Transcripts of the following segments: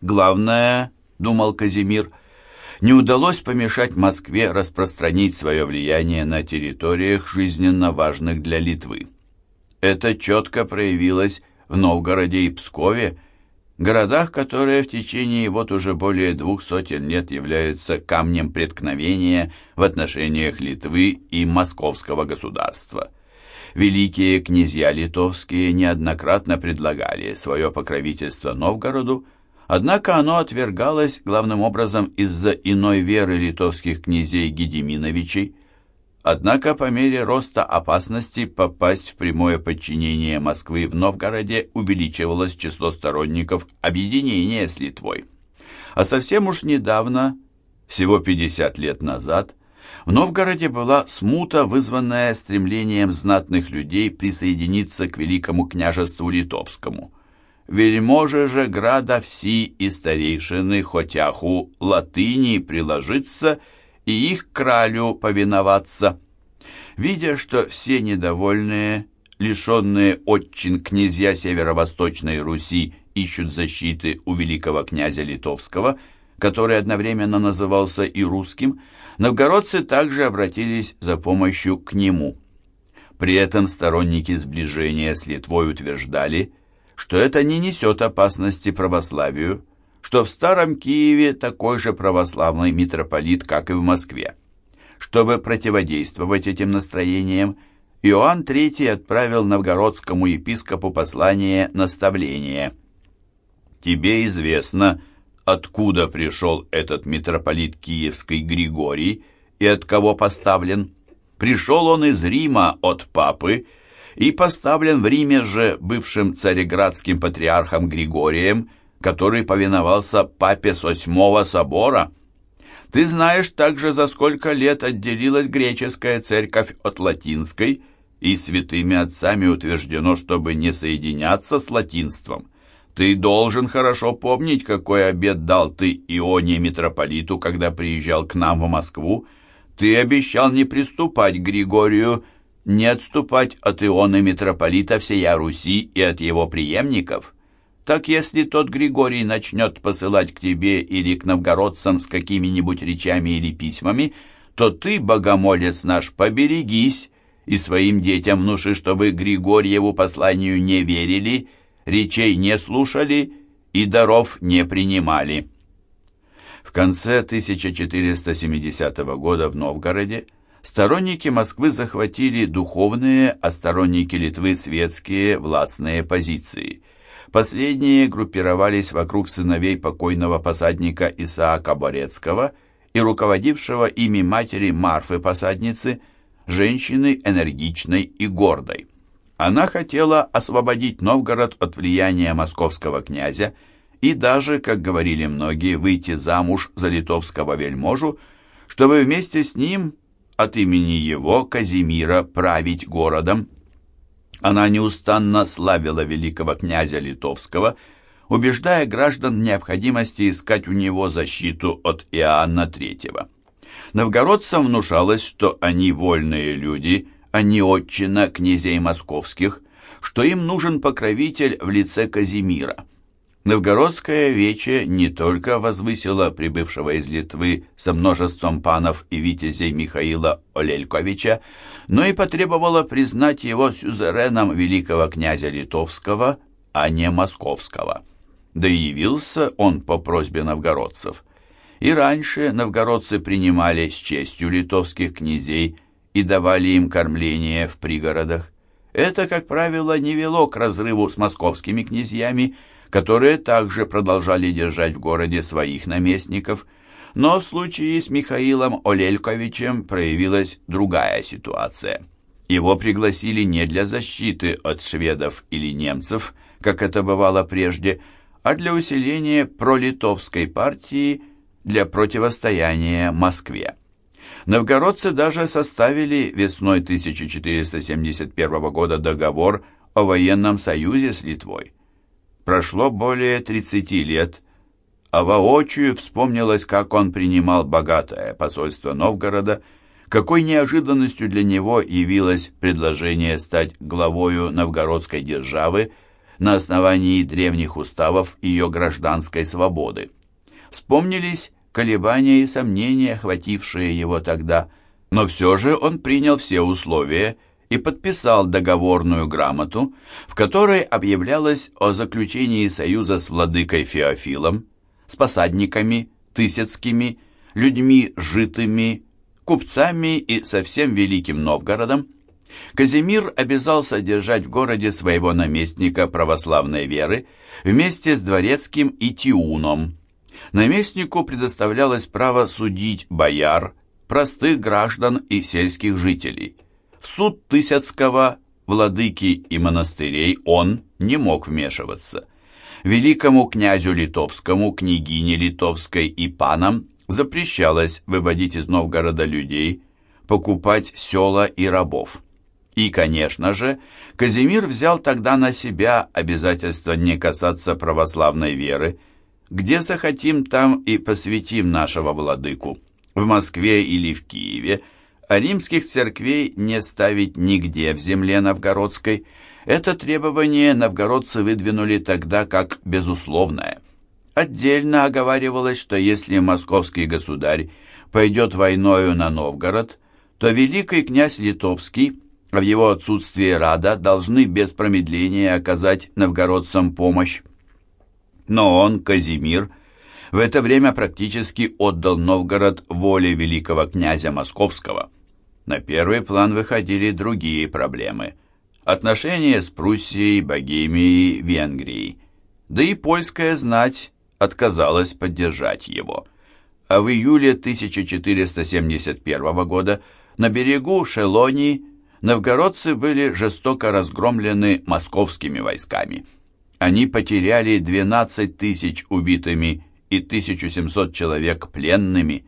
Главное, думал Казимир, не удалось помешать Москве распространить свое влияние на территориях, жизненно важных для Литвы. Это четко проявилось в Новгороде и Пскове, городах, которые в течение вот уже более двух сотен лет являются камнем преткновения в отношениях Литвы и московского государства. Великие князья литовские неоднократно предлагали свое покровительство Новгороду, однако оно отвергалось главным образом из-за иной веры литовских князей Гедеминовичей, Однако по мере роста опасности попасть в прямое подчинение Москвы в Новгороде увеличивалось число сторонников объединения с Литвой. А совсем уж недавно, всего 50 лет назад, в Новгороде была смута, вызванная стремлением знатных людей присоединиться к Великому княжеству Литовскому. Вельможи же града все и старейшины хотяху латыни приложиться – и их кралю повиноваться. Видя, что все недовольные, лишенные отчин князья Северо-Восточной Руси ищут защиты у великого князя Литовского, который одновременно назывался и русским, новгородцы также обратились за помощью к нему. При этом сторонники сближения с Литвой утверждали, что это не несет опасности православию, что в Старом Киеве такой же православный митрополит, как и в Москве. Чтобы противодействовать этим настроениям, Иоанн III отправил новгородскому епископу послание наставление. «Тебе известно, откуда пришел этот митрополит Киевский Григорий и от кого поставлен? Пришел он из Рима от папы и поставлен в Риме же бывшим цареградским патриархом Григорием – который повиновался папе с восьмого собора. Ты знаешь также, за сколько лет отделилась греческая церковь от латинской, и святыми отцами утверждено, чтобы не соединяться с латинством. Ты должен хорошо помнить, какой обет дал ты Ионе митрополиту, когда приезжал к нам в Москву. Ты обещал не приступать к Григорию, не отступать от Ионы митрополита всея Руси и от его преемников. Так если тот Григорий начнет посылать к тебе или к новгородцам с какими-нибудь речами или письмами, то ты, богомолец наш, поберегись и своим детям внуши, чтобы Григорьеву посланию не верили, речей не слушали и даров не принимали. В конце 1470 года в Новгороде сторонники Москвы захватили духовные, а сторонники Литвы светские властные позиции – Последние группировались вокруг сыновей покойного посадника Исаака Борецкого и руководившего ими матери Марфы Посадницы, женщины энергичной и гордой. Она хотела освободить Новгород от влияния московского князя и даже, как говорили многие, выйти замуж за литовского вельможу, чтобы вместе с ним от имени его, Казимира, править городом. Она неустанно славила великого князя Литовского, убеждая граждан в необходимости искать у него защиту от Иоанна III. Новгородцам внушалось, что они вольные люди, а не отчина князей московских, что им нужен покровитель в лице Казимира – Новгородская вече не только возвысила прибывшего из Литвы со множеством панов и витязей Михаила Олельковича, но и потребовала признать его сюзереном великого князя Литовского, а не Московского. Да и явился он по просьбе новгородцев. И раньше новгородцы принимали с честью литовских князей и давали им кормление в пригородах. Это, как правило, не вело к разрыву с московскими князьями, которые также продолжали держать в городе своих наместников, но в случае с Михаилом Олельковичем проявилась другая ситуация. Его пригласили не для защиты от шведов или немцев, как это бывало прежде, а для усиления пролитовской партии для противостояния Москве. Новгородцы даже составили весной 1471 года договор о военном союзе с Литвой. Прошло более 30 лет, а воочию вспомнилось, как он принимал богатое посольство Новгорода, какой неожиданностью для него явилось предложение стать главою новгородской державы, на основании древних уставов ее гражданской свободы. Вспомнились колебания и сомнения, охватившие его тогда, но все же он принял все условия и подписал договорную грамоту, в которой объявлялось о заключении союза с владыкой Феофилом, с посадниками, тысяцкими, людьми житыми, купцами и со всем Великим Новгородом, Казимир обязался держать в городе своего наместника православной веры вместе с дворецким и Тиуном. Наместнику предоставлялось право судить бояр, простых граждан и сельских жителей. В суд Тысяцкого, владыки и монастырей он не мог вмешиваться. Великому князю Литовскому, княгине Литовской и панам запрещалось выводить из Новгорода людей, покупать села и рабов. И, конечно же, Казимир взял тогда на себя обязательство не касаться православной веры, где захотим, там и посвятим нашего владыку. В Москве или в Киеве, а римских церквей не ставить нигде в земле новгородской. Это требование новгородцы выдвинули тогда как безусловное. Отдельно оговаривалось, что если московский государь пойдет войною на Новгород, то великий князь Литовский, а в его отсутствие Рада, должны без промедления оказать новгородцам помощь. Но он, Казимир, в это время практически отдал Новгород воле великого князя Московского. На первый план выходили другие проблемы. Отношения с Пруссией, Богемией, Венгрией. Да и польская знать отказалась поддержать его. А в июле 1471 года на берегу Шелонии новгородцы были жестоко разгромлены московскими войсками. Они потеряли 12 тысяч убитыми и 1700 человек пленными.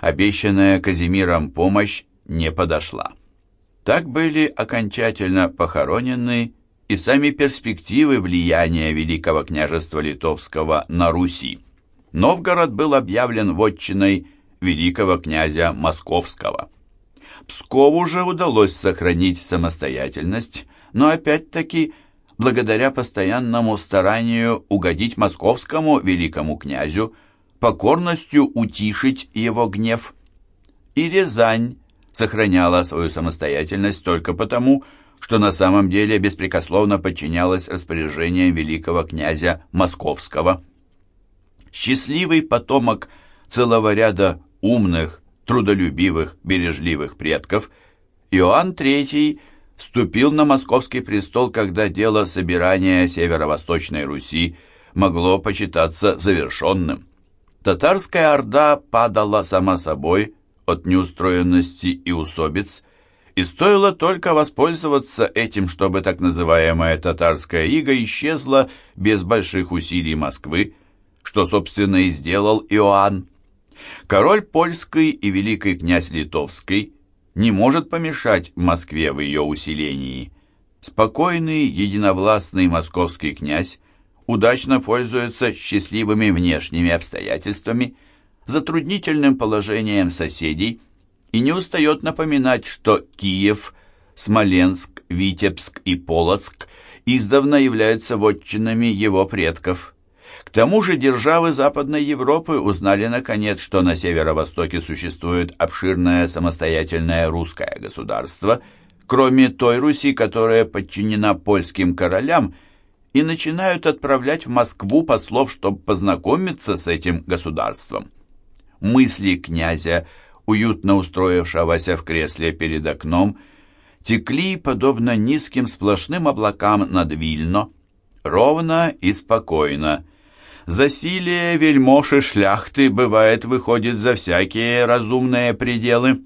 Обещанная Казимиром помощь не подошла. Так были окончательно похоронены и сами перспективы влияния Великого княжества Литовского на Руси. Новгород был объявлен вотчиной великого князя Московского. Пскову же удалось сохранить самостоятельность, но опять-таки благодаря постоянному старанию угодить московскому великому князю, покорностью утишить его гнев. И Рязань сохраняла свою самостоятельность только потому, что на самом деле беспрекословно подчинялась распоряжениям великого князя Московского. Счастливый потомок целого ряда умных, трудолюбивых, бережливых предков, Иоанн III вступил на московский престол, когда дело собирания северо-восточной Руси могло почитаться завершенным. Татарская орда падала сама собой от неустроенности и усобиц, и стоило только воспользоваться этим, чтобы так называемая татарская ига исчезла без больших усилий Москвы, что, собственно, и сделал Иоанн. Король польский и великий князь литовский не может помешать Москве в ее усилении. Спокойный, единовластный московский князь удачно пользуется счастливыми внешними обстоятельствами, затруднительным положением соседей и не устает напоминать, что Киев, Смоленск, Витебск и Полоцк издавна являются вотчинами его предков. К тому же державы Западной Европы узнали наконец, что на северо-востоке существует обширное самостоятельное русское государство, кроме той Руси, которая подчинена польским королям, и начинают отправлять в Москву послов, чтобы познакомиться с этим государством. Мысли князя – уютно устроившегося в кресле перед окном, текли, подобно низким сплошным облакам над Вильно, ровно и спокойно. Засилие вельмож и шляхты, бывает, выходит за всякие разумные пределы.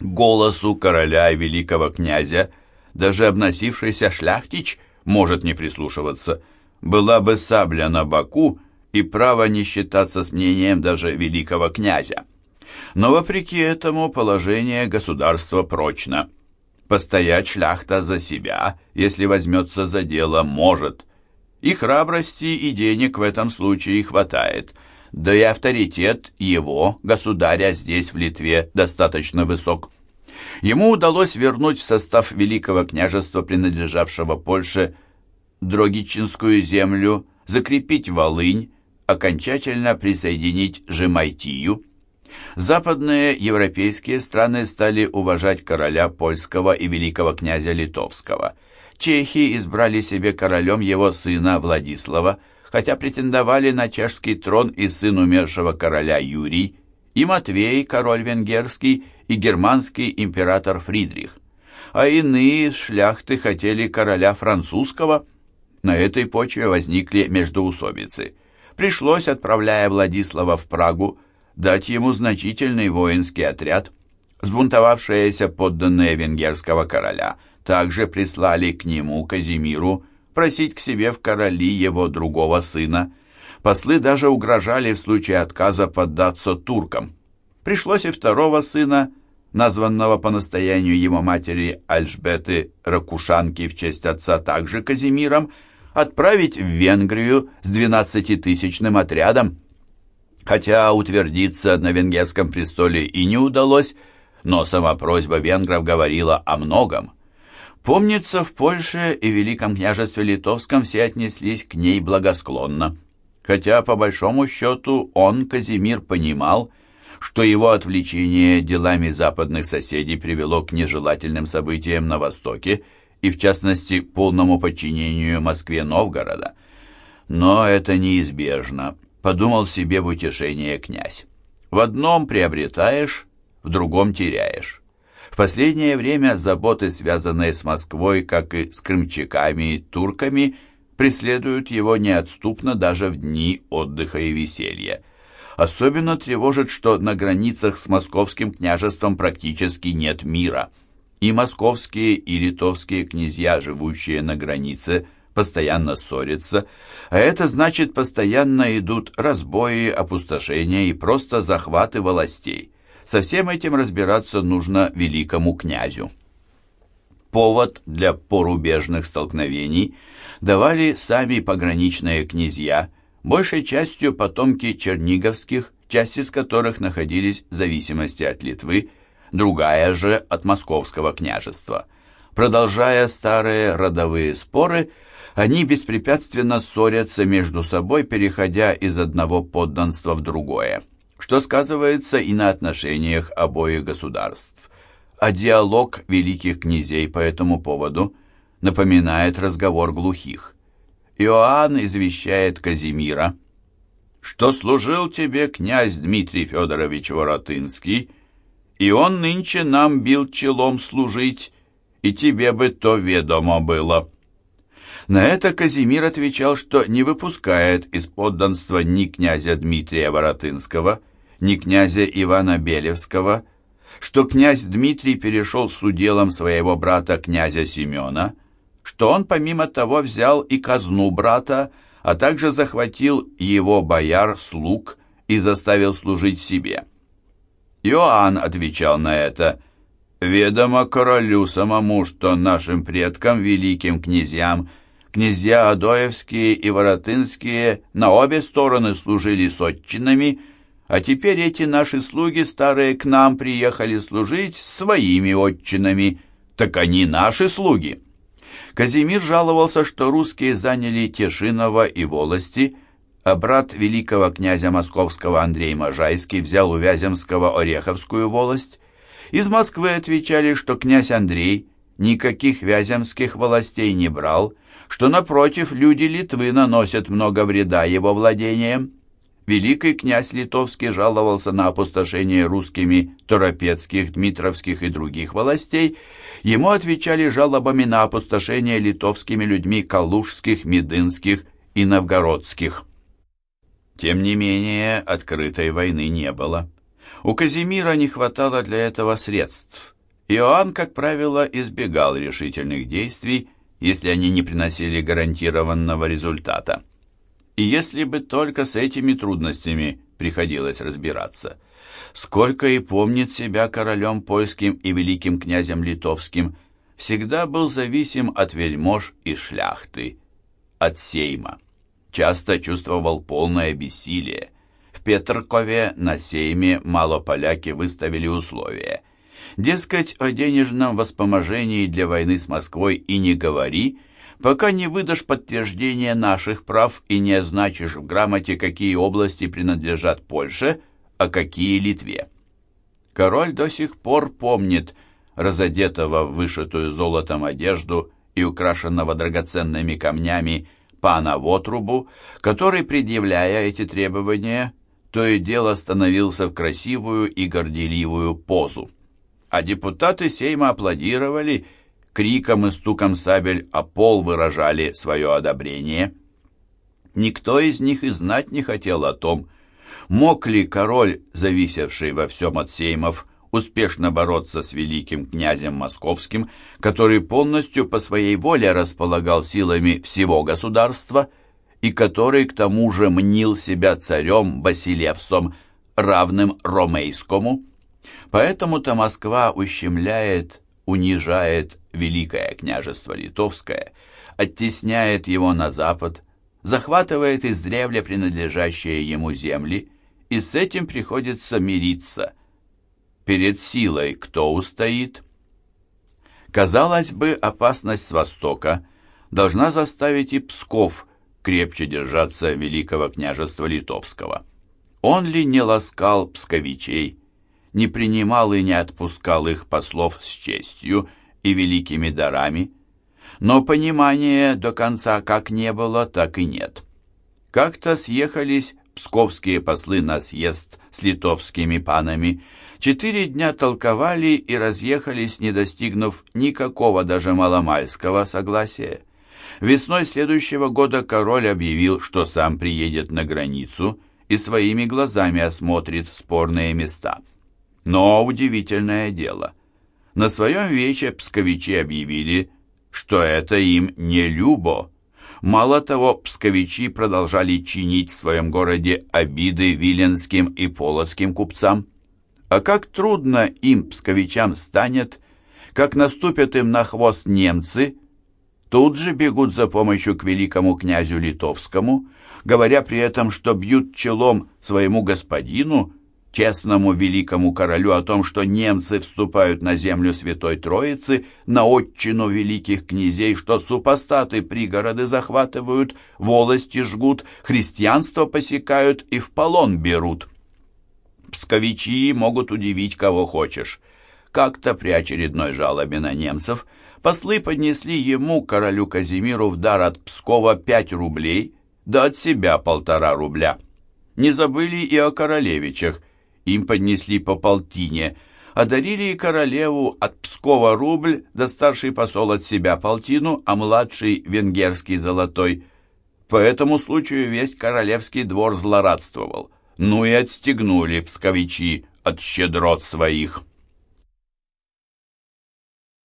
Голосу короля и великого князя даже обносившийся шляхтич может не прислушиваться. Была бы сабля на боку и право не считаться с мнением даже великого князя. Но вопреки этому положение государства прочно. Постоять шляхта за себя, если возьмется за дело, может. И храбрости, и денег в этом случае хватает. Да и авторитет его, государя здесь, в Литве, достаточно высок. Ему удалось вернуть в состав Великого княжества, принадлежавшего Польше, Дрогичинскую землю, закрепить Волынь, окончательно присоединить Жемайтию. Западные европейские страны стали уважать короля польского и великого князя литовского. Чехи избрали себе королем его сына Владислава, хотя претендовали на чешский трон и сын умершего короля Юрий, и Матвей, король венгерский, и германский император Фридрих. А иные шляхты хотели короля французского. На этой почве возникли междоусобицы. Пришлось, отправляя Владислава в Прагу, дать ему значительный воинский отряд. Сбунтовавшиеся подданные венгерского короля также прислали к нему, Казимиру, просить к себе в короли его другого сына. Послы даже угрожали в случае отказа поддаться туркам. Пришлось и второго сына, названного по настоянию его матери Альжбеты Ракушанки в честь отца также Казимиром, отправить в Венгрию с двенадцатитысячным отрядом. Хотя утвердиться на венгерском престоле и не удалось, но сама просьба венгров говорила о многом. Помнится, в Польше и Великом княжестве Литовском все отнеслись к ней благосклонно. Хотя, по большому счету, он, Казимир, понимал, что его отвлечение делами западных соседей привело к нежелательным событиям на Востоке и, в частности, полному подчинению Москве Новгорода. Но это неизбежно, подумал себе в утешение князь. В одном приобретаешь, в другом теряешь. В последнее время заботы, связанные с Москвой, как и с крымчаками и турками, преследуют его неотступно даже в дни отдыха и веселья. Особенно тревожит, что на границах с московским княжеством практически нет мира – и московские, и литовские князья, живущие на границе, постоянно ссорятся, а это значит, постоянно идут разбои, опустошения и просто захваты властей. Со всем этим разбираться нужно великому князю. Повод для порубежных столкновений давали сами пограничные князья, большей частью потомки черниговских, часть из которых находились в зависимости от Литвы, другая же от московского княжества. Продолжая старые родовые споры, они беспрепятственно ссорятся между собой, переходя из одного подданства в другое, что сказывается и на отношениях обоих государств. А диалог великих князей по этому поводу напоминает разговор глухих. Иоанн извещает Казимира, что служил тебе князь Дмитрий Федорович Воротынский, и он нынче нам бил челом служить, и тебе бы то ведомо было». На это Казимир отвечал, что не выпускает из подданства ни князя Дмитрия Воротынского, ни князя Ивана Белевского, что князь Дмитрий перешел с уделом своего брата князя Семена, что он помимо того взял и казну брата, а также захватил его бояр, слуг и заставил служить себе. Иоанн отвечал на это, «Ведомо королю самому, что нашим предкам, великим князьям, князья Адоевские и Воротынские на обе стороны служили сотчинами, а теперь эти наши слуги старые к нам приехали служить своими отчинами, так они наши слуги». Казимир жаловался, что русские заняли Тешиново и Волости, а брат великого князя московского Андрей Можайский взял у Вяземского Ореховскую волость. Из Москвы отвечали, что князь Андрей никаких вяземских властей не брал, что, напротив, люди Литвы наносят много вреда его владениям. Великий князь Литовский жаловался на опустошение русскими Торопецких, Дмитровских и других властей. Ему отвечали жалобами на опустошение литовскими людьми Калужских, Медынских и Новгородских. Тем не менее, открытой войны не было. У Казимира не хватало для этого средств. Иоанн, как правило, избегал решительных действий, если они не приносили гарантированного результата. И если бы только с этими трудностями приходилось разбираться. Сколько и помнит себя королем польским и великим князем литовским, всегда был зависим от вельмож и шляхты, от сейма часто чувствовал полное бессилие. В Петркове на сейме малополяки выставили условия. Дескать, о денежном воспоможении для войны с Москвой и не говори, пока не выдашь подтверждение наших прав и не означишь в грамоте, какие области принадлежат Польше, а какие Литве. Король до сих пор помнит разодетого в вышитую золотом одежду и украшенного драгоценными камнями пана Вотрубу, который, предъявляя эти требования, то и дело становился в красивую и горделивую позу. А депутаты Сейма аплодировали, криком и стуком сабель о пол выражали свое одобрение. Никто из них и знать не хотел о том, мог ли король, зависевший во всем от Сеймов, успешно бороться с великим князем московским, который полностью по своей воле располагал силами всего государства и который к тому же мнил себя царем Басилевсом, равным Ромейскому. Поэтому-то Москва ущемляет, унижает Великое княжество Литовское, оттесняет его на запад, захватывает издревле принадлежащие ему земли, и с этим приходится мириться – перед силой кто устоит? Казалось бы, опасность с востока должна заставить и Псков крепче держаться великого княжества Литовского. Он ли не ласкал псковичей, не принимал и не отпускал их послов с честью и великими дарами? Но понимания до конца как не было, так и нет. Как-то съехались псковские послы на съезд с литовскими панами, Четыре дня толковали и разъехались, не достигнув никакого даже маломальского согласия. Весной следующего года король объявил, что сам приедет на границу и своими глазами осмотрит спорные места. Но удивительное дело. На своем вече псковичи объявили, что это им не любо. Мало того, псковичи продолжали чинить в своем городе обиды виленским и полоцким купцам. А как трудно им, псковичам, станет, как наступят им на хвост немцы, тут же бегут за помощью к великому князю Литовскому, говоря при этом, что бьют челом своему господину, честному великому королю о том, что немцы вступают на землю Святой Троицы, на отчину великих князей, что супостаты пригороды захватывают, волости жгут, христианство посекают и в полон берут. Псковичи могут удивить кого хочешь. Как-то при очередной жалобе на немцев послы поднесли ему, королю Казимиру, в дар от Пскова пять рублей, да от себя полтора рубля. Не забыли и о королевичах, им поднесли по полтине, одарили и королеву от Пскова рубль, да старший посол от себя полтину, а младший венгерский золотой. По этому случаю весь королевский двор злорадствовал. Ну и отстегнули псковичи от щедрот своих.